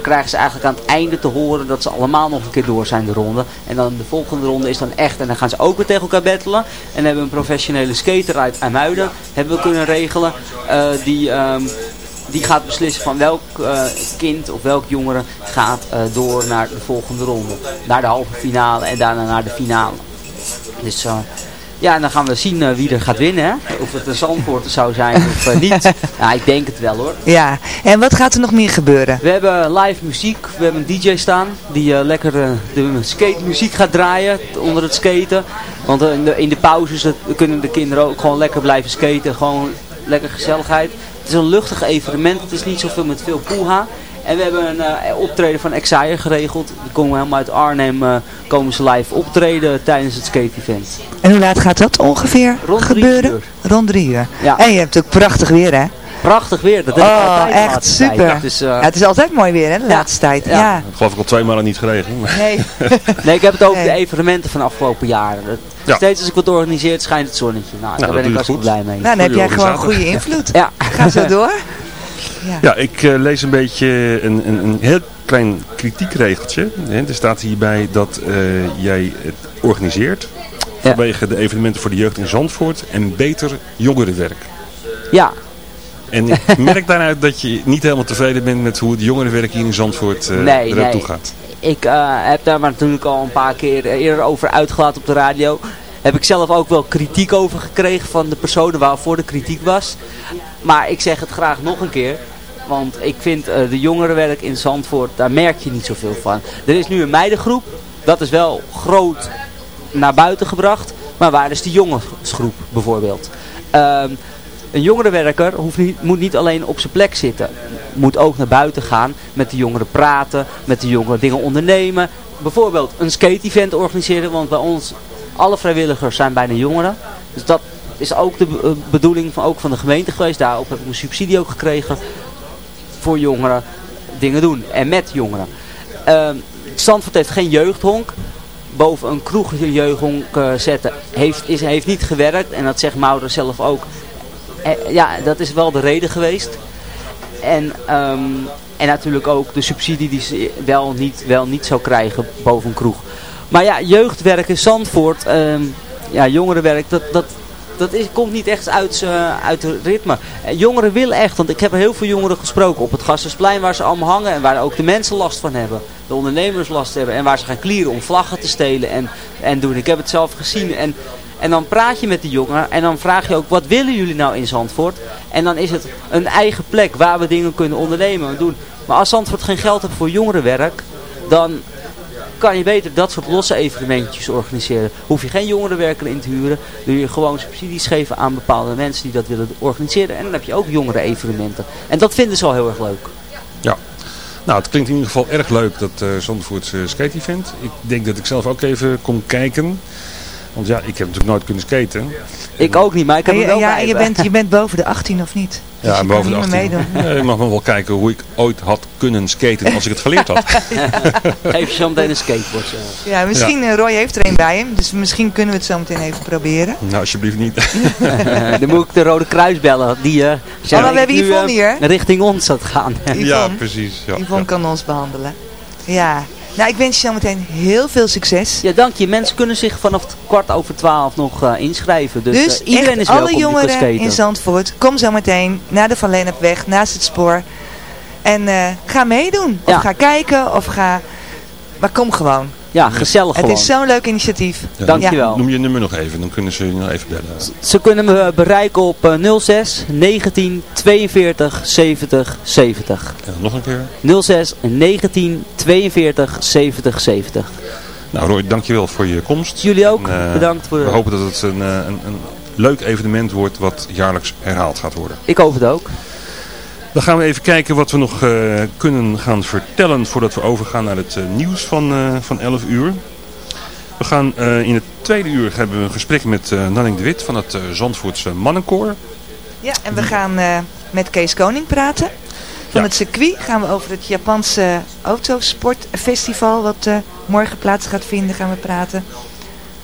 krijgen ze eigenlijk aan het einde te horen dat ze allemaal nog een keer door zijn de ronde. En dan de volgende ronde is dan echt. En dan gaan ze ook weer tegen elkaar battelen. En hebben we een professionele skater uit IJmuiden hebben we kunnen regelen. die, ehm, die gaat beslissen van welk eh, kind of welk jongere gaat eh, door naar de volgende ronde. Naar de halve finale en daarna naar de finale. Dus eh, ja, en dan gaan we zien wie er gaat winnen. Hè? Of het een Zandvoorter zou zijn of niet. Ja, ik denk het wel hoor. Ja, en wat gaat er nog meer gebeuren? We hebben live muziek. We hebben een DJ staan die lekker de skate muziek gaat draaien onder het skaten. Want in, de, in de pauzes kunnen de kinderen ook gewoon lekker blijven skaten. Gewoon lekker gezelligheid. Het is een luchtig evenement. Het is niet zoveel met veel poeha. En we hebben een eh, optreden van Exire geregeld. Die komen helemaal uit Arnhem. eh, komen ze live optreden tijdens het skate-event. En hoe laat gaat dat ongeveer Rond drie gebeuren? uur. Rond drie uur. Ja. En je hebt ook prachtig weer, hè? Prachtig weer. Dat oh, echt super. Dus, eh, ja, het is altijd mooi weer, hè, de laatste tijd. Ja. Ja. Ik geloof ik al twee maanden niet geregeld. Maar... Nee. Nee, ik heb het over de evenementen van de afgelopen jaren. Ja. Steeds als ik wat organiseer, schijnt het zonnetje. Nou, daar dat ben ik hartstikke goed. blij mee. Nou, dan heb jij gewoon goede invloed. Ja. Ga zo door. Ja, ik eh, lees een beetje een, een, een heel klein kritiekregeltje. Hè. Er staat hierbij dat eh, jij het organiseert vanwege de evenementen voor de jeugd in Zandvoort en beter jongerenwerk. Ja. En ik merk daaruit dat je niet helemaal tevreden bent met hoe het jongerenwerk hier in Zandvoort eh nee, eraan nee. toe gaat. Ik eh, heb daar maar natuurlijk al een paar keer eerder over uitgelaten op de radio. Heb ik zelf ook wel kritiek over gekregen van de personen waarvoor de kritiek was. Maar ik zeg het graag nog een keer. Want ik vind eh, de jongerenwerk in Zandvoort, daar merk je niet zoveel van. Er is nu een meidengroep. Dat is wel groot naar buiten gebracht. Maar waar is de jongensgroep bijvoorbeeld? Ehm, een jongerenwerker hoeft niet, moet niet alleen op zijn plek zitten. Moet ook naar buiten gaan, met de jongeren praten, met de jongeren dingen ondernemen. Bijvoorbeeld een skate-event organiseren, want bij ons alle vrijwilligers zijn bijna jongeren. Dus dat is ook de eh, bedoeling van, ook van de gemeente geweest. Daarop heb ik een subsidie ook gekregen voor jongeren dingen doen en met jongeren. Zandvoort heeft geen jeugdhonk. Boven een kroeg een jeugdhonk eh, zetten heeft, is, heeft niet gewerkt. En dat zegt Mauder zelf ook. Eh, ja, dat is wel de reden geweest. En, ehm, en natuurlijk ook de subsidie die ze wel niet, wel niet zou krijgen boven een kroeg. Maar ja, jeugdwerk in Zandvoort, ehm, ja, jongerenwerk, dat, dat, dat is, komt niet echt uit, eh, uit het ritme. En jongeren willen echt, want ik heb heel veel jongeren gesproken op het Gastensplein waar ze allemaal hangen en waar ook de mensen last van hebben. De ondernemers last hebben en waar ze gaan klieren om vlaggen te stelen en, en doen. Ik heb het zelf gezien en, en dan praat je met die jongeren en dan vraag je ook wat willen jullie nou in Zandvoort? En dan is het een eigen plek waar we dingen kunnen ondernemen en doen. Maar als Zandvoort geen geld heeft voor jongerenwerk, dan kan je beter dat soort losse evenementjes organiseren. Hoef je geen jongerenwerker in te huren. Doe je gewoon subsidies geven aan bepaalde mensen die dat willen organiseren. En dan heb je ook jongere evenementen. En dat vinden ze al heel erg leuk. Ja. Nou, het klinkt in ieder geval erg leuk, dat eh Zandvoortse skate-event. Ik denk dat ik zelf ook even kom kijken. Want ja, ik heb natuurlijk nooit kunnen skaten. Ik ook niet, maar ik heb er je, wel ja, bij en je me. bent, je bent boven de 18 of niet? Dus Ja, je boven de kan niet meer 18. meedoen. Ja, ik mag nog wel kijken hoe ik ooit had kunnen skaten als ik het geleerd had. Geef je zo meteen een skateboard. eh. Ja, misschien, eh, Roy heeft er een bij hem, dus misschien kunnen we het zo meteen even proberen. Nou, alsjeblieft niet. dan moet ik de Rode Kruis bellen. Die eh, zijn Oh, maar we hebben nu, Yvonne eh, hier. richting ons het gaan. Ja, precies. Ja, Yvonne kan ons behandelen. Ja, nou ik wens je zo meteen heel veel succes. Ja, dank je. Mensen kunnen zich vanaf kwart over twaalf nog eh, inschrijven. Dus, Dus, eh, iedereen is alle jongeren in Zandvoort, kom zo meteen naar de Van Lennepweg, naast het spoor. En eh, ga meedoen. Of ga kijken, of ga... Maar kom gewoon. Ja, gezellig Het gewoon. is zo'n leuk initiatief. Ja, Dankjewel. Noem, noem je nummer nog even, dan kunnen ze je nog even bellen. Ze kunnen me bereiken op eh, 06 19 42 70 70. Ja, nog een keer. 06 19 42 70 70. Nou Roy, dankjewel voor je komst. Jullie ook. En, eh, Bedankt voor We hopen dat het een, eh, een, een leuk evenement wordt wat jaarlijks herhaald gaat worden. Ik hoop het ook. Dan gaan we even kijken wat we nog eh, kunnen gaan vertellen voordat we overgaan naar het eh, nieuws van, eh, van 11 uur. We gaan in het tweede uur hebben we een gesprek met Nanning de Wit van het Zandvoortse Mannenkoor. Ja, en we gaan met Kees Koning praten. Van het circuit gaan we over het Japanse autosportfestival wat morgen plaats gaat vinden, gaan we praten.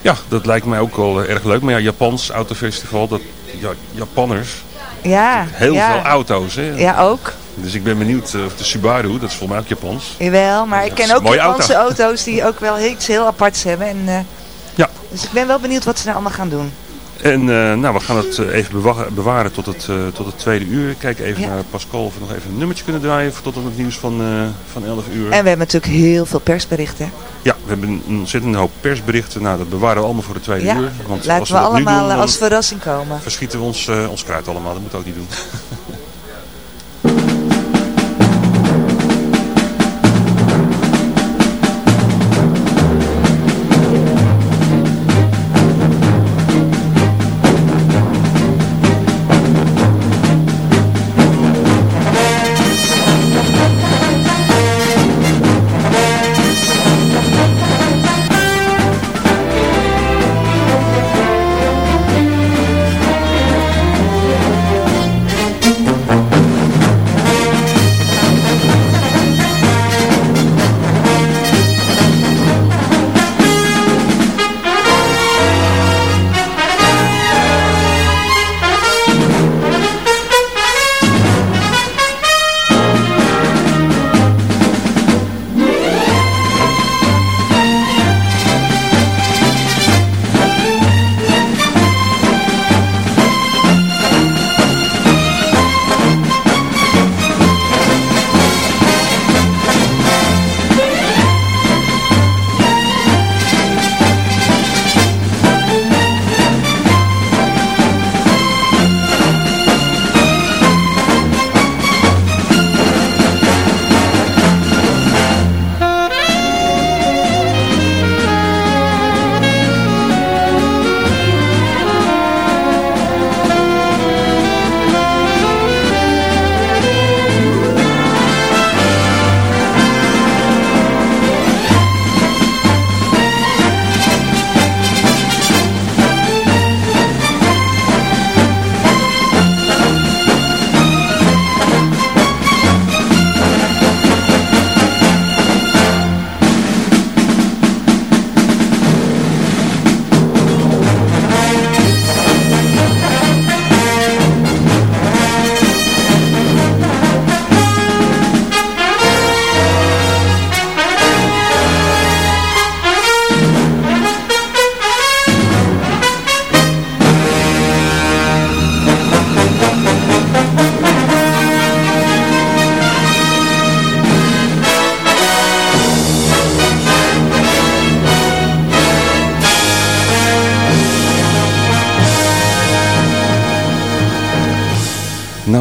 Ja, dat lijkt mij ook wel erg leuk. Maar ja, Japans autofestival, dat, ja, Japanners, Ja, heel ja. veel auto's. Hè? Ja, ook. Dus ik ben benieuwd eh, of de Subaru, dat is volgens mij ook Japans. Jawel, maar ik ken ook Japanse auto. auto's die ook wel iets heel aparts hebben. En, eh, Ja. Dus ik ben wel benieuwd wat ze nou allemaal gaan doen. En eh, nou, we gaan het eh, even bewa- bewaren tot het, eh, tot het tweede uur. Kijken even Ja. naar Pascal of we nog even een nummertje kunnen draaien voor tot aan het nieuws van, van 11 uur. En we hebben natuurlijk heel veel persberichten. Ja, we hebben een ontzettende hoop persberichten. Nou, dat bewaren we allemaal voor de tweede Ja, uur. Want laten als we, allemaal doen, als verrassing komen. verschieten we ons, ons kruid allemaal. Dat moet ook niet doen.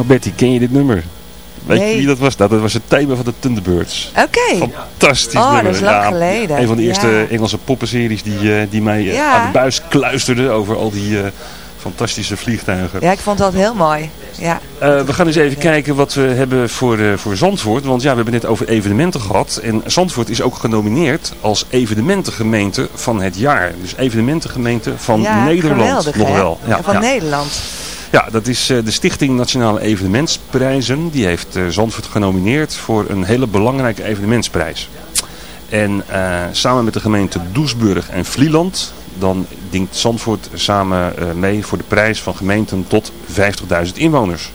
Betty, ken je dit nummer? Weet Nee. je wie dat was? Nou, dat was het thema van de Thunderbirds. Oké. Fantastisch Oh, nummer. dat is lang Ja, geleden. Een van de eerste Ja. Engelse poppenseries die, eh, die mij eh, Ja. aan de buis kluisterde over al die eh, fantastische vliegtuigen. Ja, ik vond dat heel mooi. Ja. We gaan eens even kijken wat we hebben voor, voor Zandvoort. Want ja, we hebben het net over evenementen gehad. En Zandvoort is ook genomineerd als evenementengemeente van het jaar. Dus evenementengemeente van Nederland geweldig, nog wel. Ja, van Nederland. Ja, dat is eh, de Stichting Nationale Evenementsprijzen. Die heeft eh, Zandvoort genomineerd voor een hele belangrijke evenementsprijs. En eh, samen met de gemeente Doesburg en Vlieland, dan dingt Zandvoort samen mee voor de prijs van gemeenten tot 50.000 inwoners.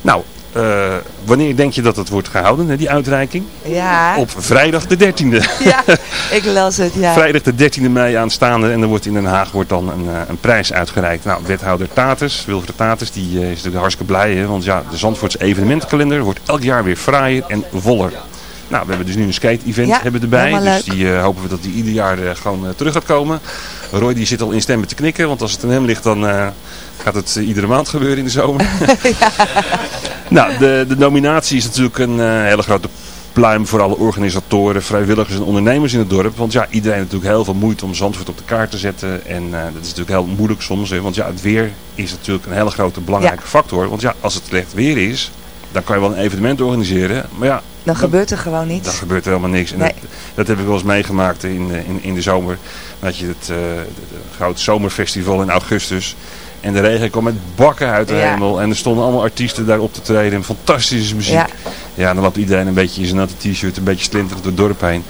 Nou, eh, wanneer denk je dat het wordt gehouden, hè, die uitreiking? Ja. Op vrijdag de 13e. Ja, ik las het, ja. Vrijdag de 13e mei aanstaande en er wordt in Den Haag wordt dan een, eh, een prijs uitgereikt. Nou, wethouder Tatus, Wilfred Tatus, die eh, is natuurlijk hartstikke blij. Hè? Want ja, de Zandvoortse evenementkalender wordt elk jaar weer fraaier en voller. Nou, we hebben dus nu een skate-event Ja, hebben erbij. Dus die hopen we dat die ieder jaar gewoon terug gaat komen. Roy die zit al in stemmen te knikken, want als het aan hem ligt dan gaat het iedere maand gebeuren in de zomer. nou, de, de nominatie is natuurlijk een eh, hele grote pluim voor alle organisatoren, vrijwilligers en ondernemers in het dorp. Want ja, iedereen heeft natuurlijk heel veel moeite om Zandvoort op de kaart te zetten. En eh, dat is natuurlijk heel moeilijk soms. Hè, want ja, het weer is natuurlijk een hele grote belangrijke factor. Want ja, als het slecht weer is, dan kan je wel een evenement organiseren. Maar ja, Dan gebeurt er gewoon niets. dan gebeurt er helemaal niks. En Nee. dat, dat heb ik wel eens meegemaakt in, eh, in, in de zomer. Dat je het, eh, het groot zomerfestival in augustus. En de regen kwam met bakken uit de Ja. hemel. En er stonden allemaal artiesten daar op te treden. En fantastische muziek. Ja. Ja, dan loopt iedereen een beetje in zijn natte t-shirt. Een beetje slinterend door het dorp heen.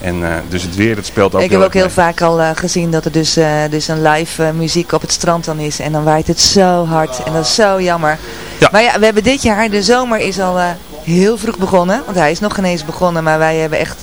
En eh, dus het weer, dat speelt ook ik heb ook heel mee. vaak al eh, gezien dat er dus, eh, dus een live muziek op het strand dan is. En dan waait het zo hard. En dat is zo jammer. Maar ja, we hebben dit jaar, de zomer is al heel vroeg begonnen. Want hij is nog geen eens begonnen. Maar wij hebben echt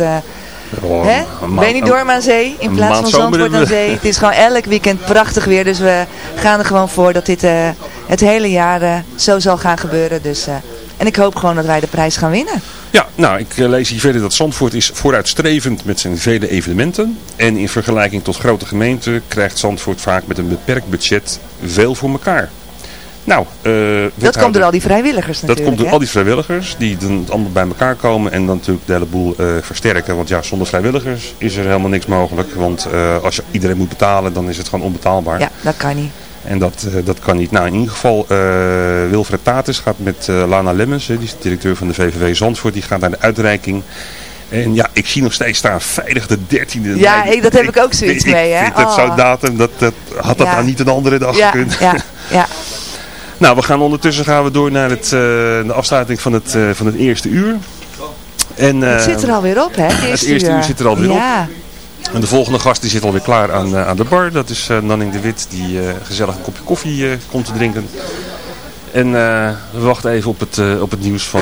Oh, Dorm aan zee in plaats van Zandvoort aan zee? Het is gewoon elk weekend prachtig weer. Dus we gaan er gewoon voor dat dit eh, het hele jaar eh, zo zal gaan gebeuren. Dus, eh, en ik hoop gewoon dat wij de prijs gaan winnen. Ja, nou, ik lees hier verder dat Zandvoort is vooruitstrevend met zijn vele evenementen. En in vergelijking tot grote gemeenten krijgt Zandvoort vaak met een beperkt budget veel voor elkaar. Nou, eh, Dat komt door al die vrijwilligers Dat natuurlijk. komt door hè? al die vrijwilligers die dan allemaal bij elkaar komen en dan natuurlijk de hele boel eh, versterken. Want ja, zonder vrijwilligers is er helemaal niks mogelijk. Want eh, als je iedereen moet betalen, dan is het gewoon onbetaalbaar. Ja, dat kan niet. En dat, dat kan niet. Nou, in ieder geval, Wilfred Tatus gaat met Lana Lemmens, die is de directeur van de VVV Zandvoort, die gaat naar de uitreiking. En ja, ik zie nog steeds staan veilig de 13e. Ja, ik- dat heb ik ook zoiets ik, mee, hè. Ik vind dat Oh. zo'n datum, dat, dat, had dat Ja. nou niet een andere dag Ja, gekund? ja, ja. Nou, we gaan ondertussen gaan we door naar het, eh, de afsluiting van het, eh, van het eerste uur. En, Het eh, zit er alweer op, hè? Het het eerste, uur zit er alweer op. ja. En de volgende gast die zit alweer klaar aan, aan de bar. Dat is Nanning de Wit die gezellig een kopje koffie komt te drinken. En we wachten even op het, op het nieuws van...